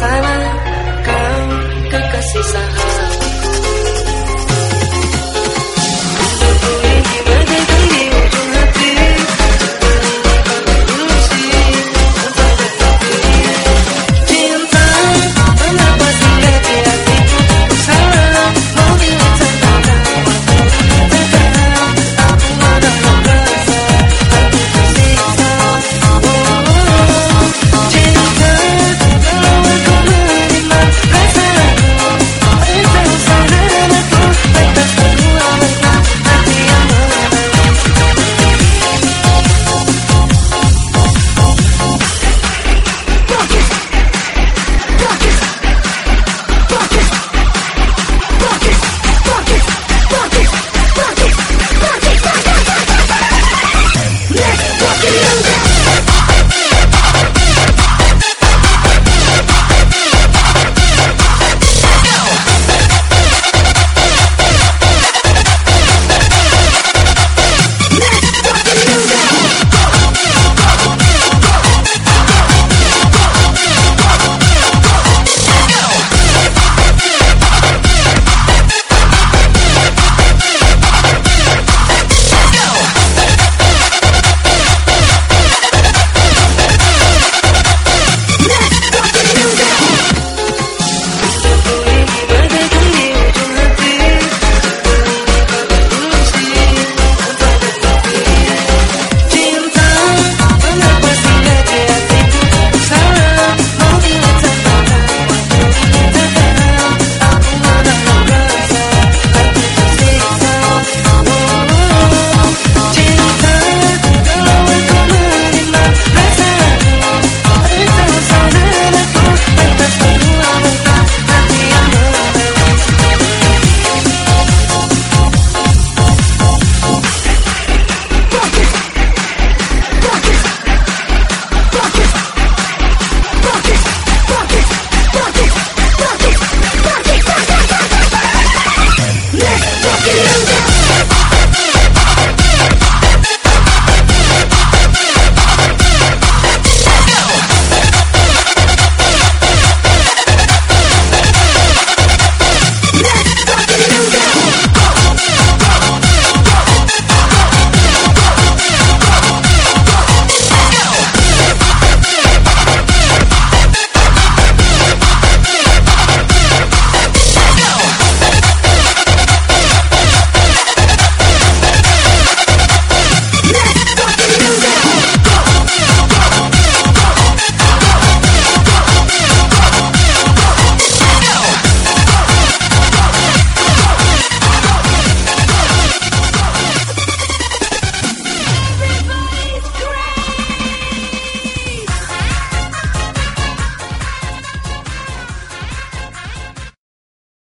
sana